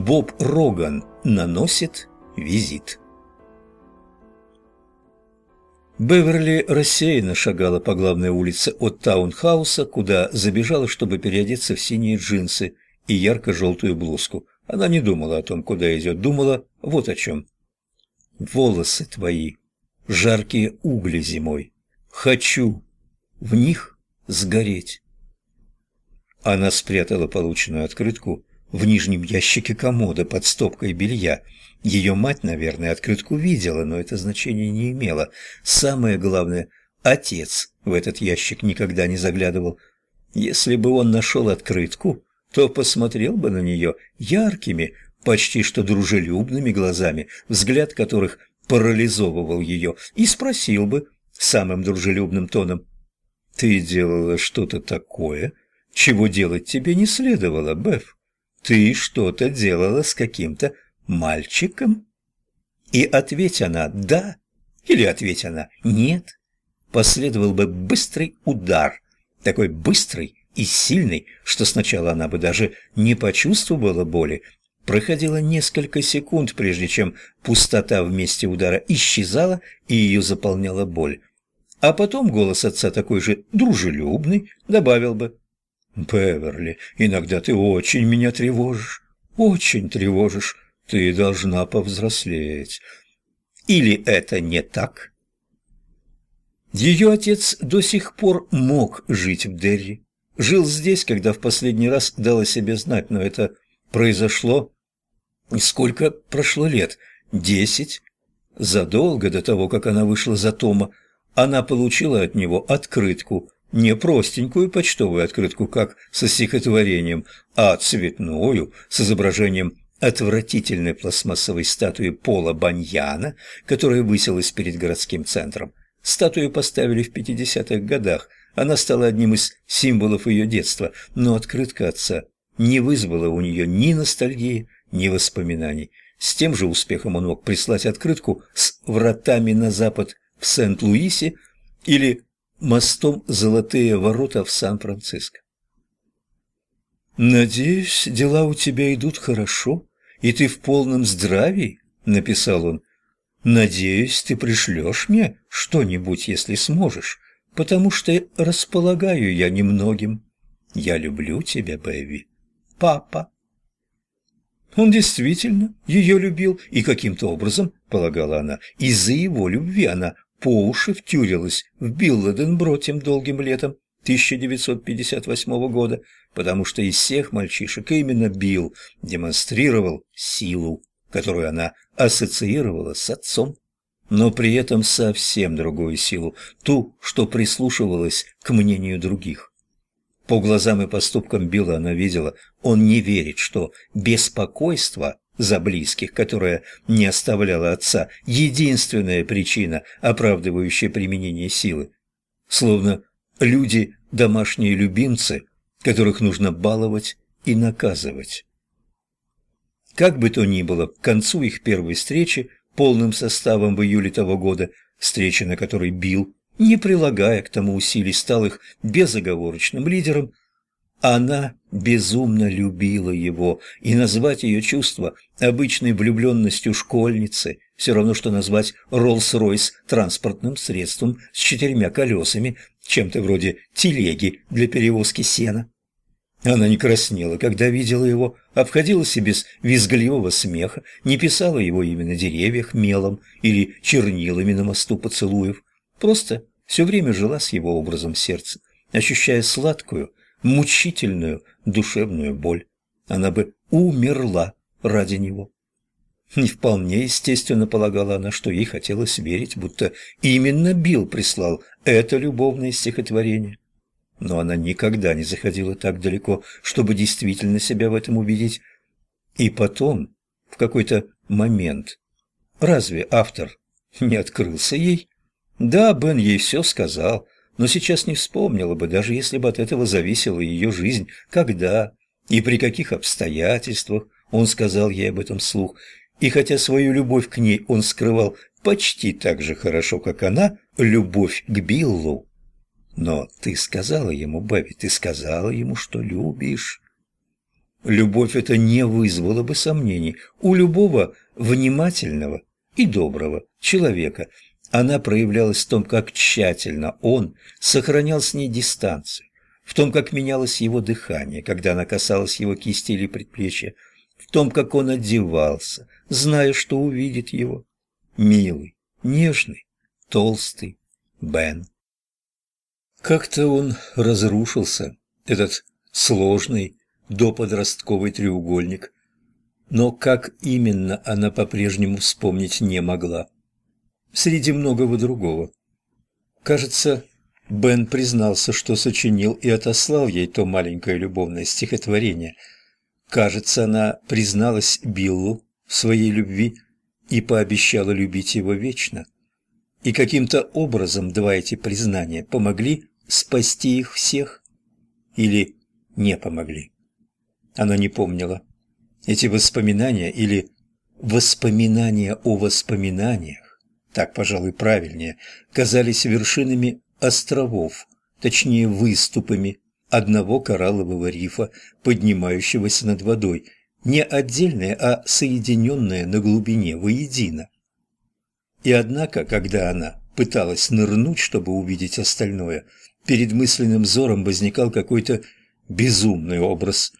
Боб Роган наносит визит. Беверли рассеянно шагала по главной улице от таунхауса, куда забежала, чтобы переодеться в синие джинсы и ярко-желтую блузку. Она не думала о том, куда идет, думала вот о чем. «Волосы твои, жаркие угли зимой, хочу в них сгореть». Она спрятала полученную открытку в нижнем ящике комода под стопкой белья. Ее мать, наверное, открытку видела, но это значение не имело. Самое главное, отец в этот ящик никогда не заглядывал. Если бы он нашел открытку, то посмотрел бы на нее яркими, почти что дружелюбными глазами, взгляд которых парализовывал ее, и спросил бы самым дружелюбным тоном, «Ты делала что-то такое, чего делать тебе не следовало, Беф?» Ты что-то делала с каким-то мальчиком? И ответь она «да» или ответь она «нет», последовал бы быстрый удар, такой быстрый и сильный, что сначала она бы даже не почувствовала боли. Проходило несколько секунд, прежде чем пустота в месте удара исчезала и ее заполняла боль. А потом голос отца такой же дружелюбный добавил бы «Беверли, иногда ты очень меня тревожишь, очень тревожишь. Ты должна повзрослеть. Или это не так?» Ее отец до сих пор мог жить в Дерри. Жил здесь, когда в последний раз дал о себе знать, но это произошло... Сколько прошло лет? Десять? Задолго до того, как она вышла за Тома, она получила от него открытку – не простенькую почтовую открытку, как со стихотворением, а цветную, с изображением отвратительной пластмассовой статуи Пола Баньяна, которая высилась перед городским центром. Статую поставили в 50-х годах, она стала одним из символов ее детства, но открытка отца не вызвала у нее ни ностальгии, ни воспоминаний. С тем же успехом он мог прислать открытку с вратами на запад в Сент-Луисе или мостом «Золотые ворота» в Сан-Франциско. «Надеюсь, дела у тебя идут хорошо, и ты в полном здравии», — написал он. «Надеюсь, ты пришлешь мне что-нибудь, если сможешь, потому что располагаю я немногим. Я люблю тебя, Бэви. Папа». Он действительно ее любил, и каким-то образом, полагала она, из-за его любви она по уши втюрилась в Билладенбро тем долгим летом 1958 года, потому что из всех мальчишек именно Билл демонстрировал силу, которую она ассоциировала с отцом, но при этом совсем другую силу, ту, что прислушивалась к мнению других. По глазам и поступкам Билла она видела, он не верит, что беспокойство за близких, которая не оставляла отца, единственная причина, оправдывающая применение силы. Словно люди – домашние любимцы, которых нужно баловать и наказывать. Как бы то ни было, к концу их первой встречи, полным составом в июле того года, встречи, на которой Билл, не прилагая к тому усилий, стал их безоговорочным лидером, она безумно любила его, и назвать ее чувство обычной влюбленностью школьницы все равно, что назвать Роллс-Ройс транспортным средством с четырьмя колесами, чем-то вроде телеги для перевозки сена. Она не краснела, когда видела его, обходилась и без визгливого смеха, не писала его имя на деревьях мелом или чернилами на мосту поцелуев, просто все время жила с его образом сердца, ощущая сладкую, мучительную душевную боль. Она бы умерла ради него. Не вполне естественно полагала она, что ей хотелось верить, будто именно Билл прислал это любовное стихотворение. Но она никогда не заходила так далеко, чтобы действительно себя в этом убедить. И потом, в какой-то момент, разве автор не открылся ей? Да, Бен ей все сказал, но сейчас не вспомнила бы, даже если бы от этого зависела ее жизнь, когда и при каких обстоятельствах он сказал ей об этом слух. И хотя свою любовь к ней он скрывал почти так же хорошо, как она, любовь к Биллу. Но ты сказала ему, Бэби, ты сказала ему, что любишь. любовь это не вызвало бы сомнений у любого внимательного и доброго человека. Она проявлялась в том, как тщательно он сохранял с ней дистанцию, в том, как менялось его дыхание, когда она касалась его кисти или предплечья, в том, как он одевался, зная, что увидит его. Милый, нежный, толстый Бен. Как-то он разрушился, этот сложный доподростковый треугольник, но как именно она по-прежнему вспомнить не могла. Среди многого другого. Кажется, Бен признался, что сочинил и отослал ей то маленькое любовное стихотворение. Кажется, она призналась Биллу в своей любви и пообещала любить его вечно. И каким-то образом два эти признания помогли спасти их всех или не помогли. Она не помнила. Эти воспоминания или воспоминания о воспоминаниях, так, пожалуй, правильнее, казались вершинами островов, точнее выступами одного кораллового рифа, поднимающегося над водой, не отдельное, а соединенное на глубине воедино. И однако, когда она пыталась нырнуть, чтобы увидеть остальное, перед мысленным взором возникал какой-то безумный образ.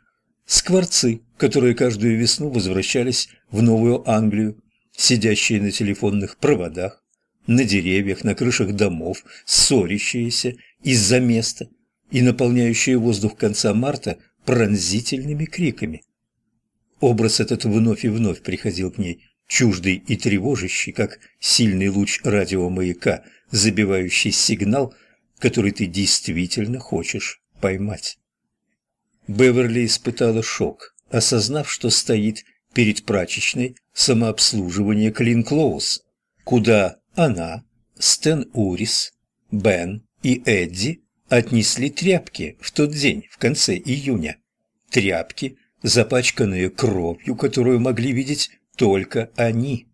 Скворцы, которые каждую весну возвращались в Новую Англию, сидящие на телефонных проводах, на деревьях, на крышах домов, ссорящиеся из-за места и наполняющие воздух конца марта пронзительными криками. Образ этот вновь и вновь приходил к ней, чуждый и тревожащий, как сильный луч радиомаяка, забивающий сигнал, который ты действительно хочешь поймать. Беверли испытала шок, осознав, что стоит перед прачечной самообслуживания Клин Клоус, куда она, Стэн Урис, Бен и Эдди отнесли тряпки в тот день, в конце июня. Тряпки, запачканные кровью, которую могли видеть только они.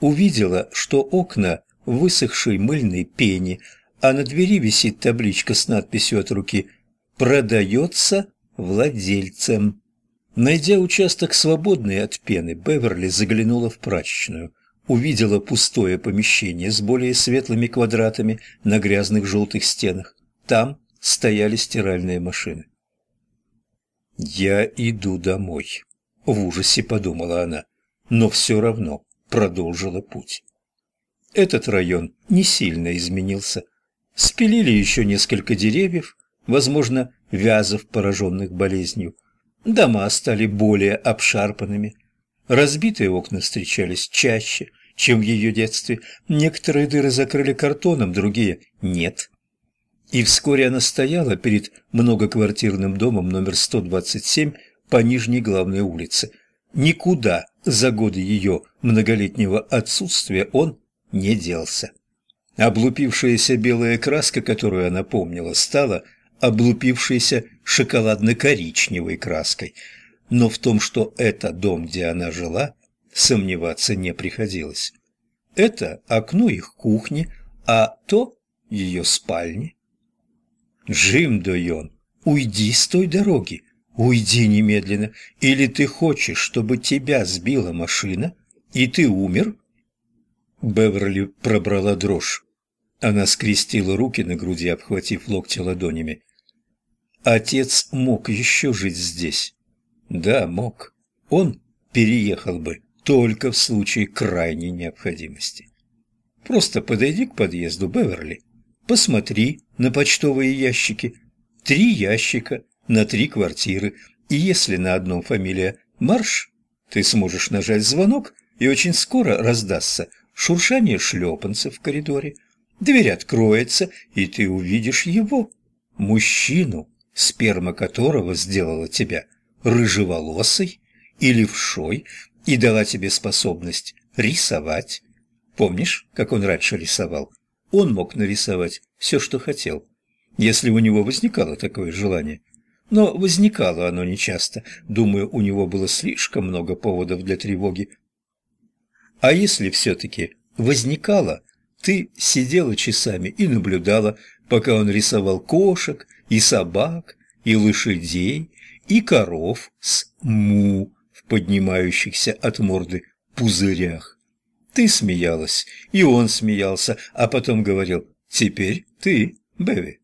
Увидела, что окна высохшей мыльной пени, а на двери висит табличка с надписью от руки «Продается владельцем». Найдя участок свободный от пены, Беверли заглянула в прачечную увидела пустое помещение с более светлыми квадратами на грязных желтых стенах. Там стояли стиральные машины. «Я иду домой», — в ужасе подумала она, но все равно продолжила путь. Этот район не сильно изменился. Спилили еще несколько деревьев, возможно, вязов, пораженных болезнью. Дома стали более обшарпанными. Разбитые окна встречались чаще, чем в ее детстве. Некоторые дыры закрыли картоном, другие – нет. И вскоре она стояла перед многоквартирным домом номер 127 по Нижней главной улице. Никуда за годы ее многолетнего отсутствия он не делся. Облупившаяся белая краска, которую она помнила, стала облупившейся шоколадно-коричневой краской. Но в том, что это дом, где она жила, сомневаться не приходилось. Это окно их кухни, а то ее спальни. Джим Дойон, уйди с той дороги, уйди немедленно, или ты хочешь, чтобы тебя сбила машина, и ты умер? Беверли пробрала дрожь. Она скрестила руки на груди, обхватив локти ладонями. Отец мог еще жить здесь. Да, мог. Он переехал бы только в случае крайней необходимости. Просто подойди к подъезду Беверли, посмотри на почтовые ящики. Три ящика на три квартиры, и если на одном фамилия Марш, ты сможешь нажать звонок, и очень скоро раздастся шуршание шлепанцев в коридоре. Дверь откроется, и ты увидишь его, мужчину, сперма которого сделала тебя рыжеволосой и левшой, и дала тебе способность рисовать. Помнишь, как он раньше рисовал? Он мог нарисовать все, что хотел, если у него возникало такое желание. Но возникало оно нечасто. Думаю, у него было слишком много поводов для тревоги. А если все-таки возникало, ты сидела часами и наблюдала, пока он рисовал кошек и собак и лошадей и коров с му в поднимающихся от морды пузырях. Ты смеялась, и он смеялся, а потом говорил «Теперь ты, Беви».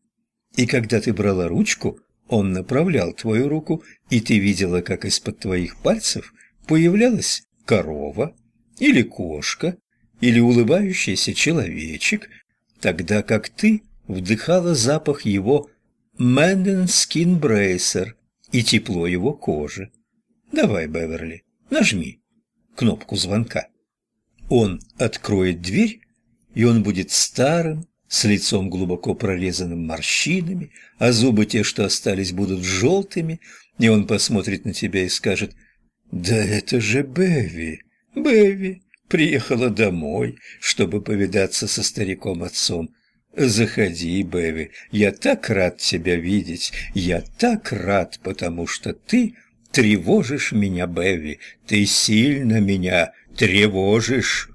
И когда ты брала ручку, он направлял твою руку, и ты видела, как из-под твоих пальцев появлялась корова или кошка или улыбающийся человечек, тогда как ты вдыхала запах его Мэнден Скин Брейсер и тепло его кожи. Давай, Беверли, нажми кнопку звонка. Он откроет дверь, и он будет старым, с лицом глубоко прорезанным морщинами, а зубы те, что остались, будут желтыми, и он посмотрит на тебя и скажет «Да это же Беви! Беви приехала домой, чтобы повидаться со стариком-отцом. Заходи, Беви, я так рад тебя видеть, я так рад, потому что ты тревожишь меня, Беви, ты сильно меня тревожишь».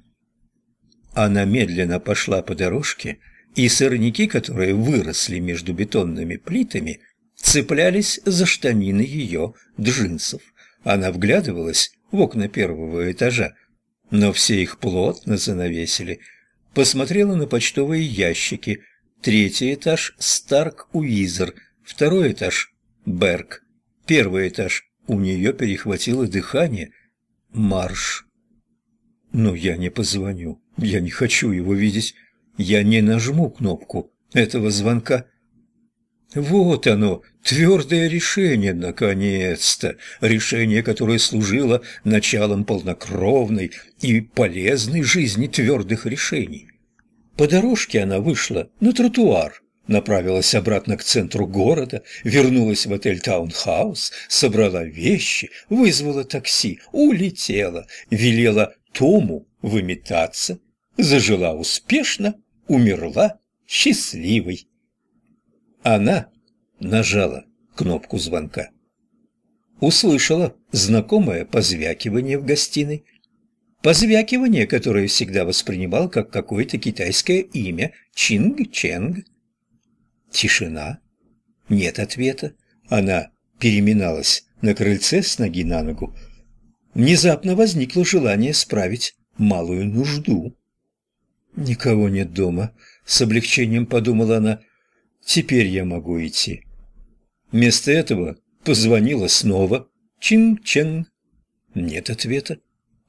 Она медленно пошла по дорожке, и сорняки, которые выросли между бетонными плитами, цеплялись за штанины ее джинсов. Она вглядывалась в окна первого этажа, но все их плотно занавесили. Посмотрела на почтовые ящики. Третий этаж – Старк Уизер, второй этаж – Берг, первый этаж – у нее перехватило дыхание. Марш. Но я не позвоню, я не хочу его видеть, я не нажму кнопку этого звонка. Вот оно, твердое решение, наконец-то, решение, которое служило началом полнокровной и полезной жизни твердых решений. По дорожке она вышла на тротуар, направилась обратно к центру города, вернулась в отель Таунхаус, собрала вещи, вызвала такси, улетела, велела Тому выметаться, зажила успешно, умерла счастливой. Она нажала кнопку звонка. Услышала знакомое позвякивание в гостиной. Позвякивание, которое всегда воспринимал как какое-то китайское имя Чинг-Ченг. Тишина. Нет ответа. Она переминалась на крыльце с ноги на ногу. Внезапно возникло желание справить малую нужду. «Никого нет дома», — с облегчением подумала она. «Теперь я могу идти». Вместо этого позвонила снова. Чин-чен. Нет ответа.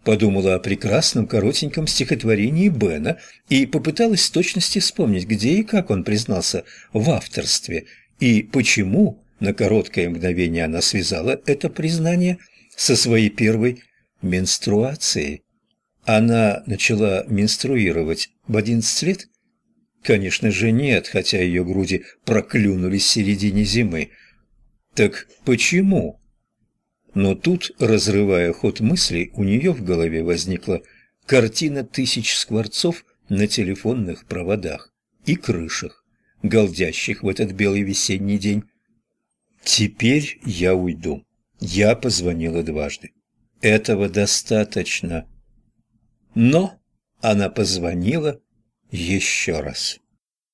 Подумала о прекрасном коротеньком стихотворении Бена и попыталась в точности вспомнить, где и как он признался в авторстве, и почему на короткое мгновение она связала это признание со своей первой менструацией. Она начала менструировать в одиннадцать лет? Конечно же нет, хотя ее груди проклюнулись в середине зимы. Так почему? Но тут, разрывая ход мыслей, у нее в голове возникла картина тысяч скворцов на телефонных проводах и крышах, голдящих в этот белый весенний день. «Теперь я уйду. Я позвонила дважды. Этого достаточно». Но она позвонила еще раз.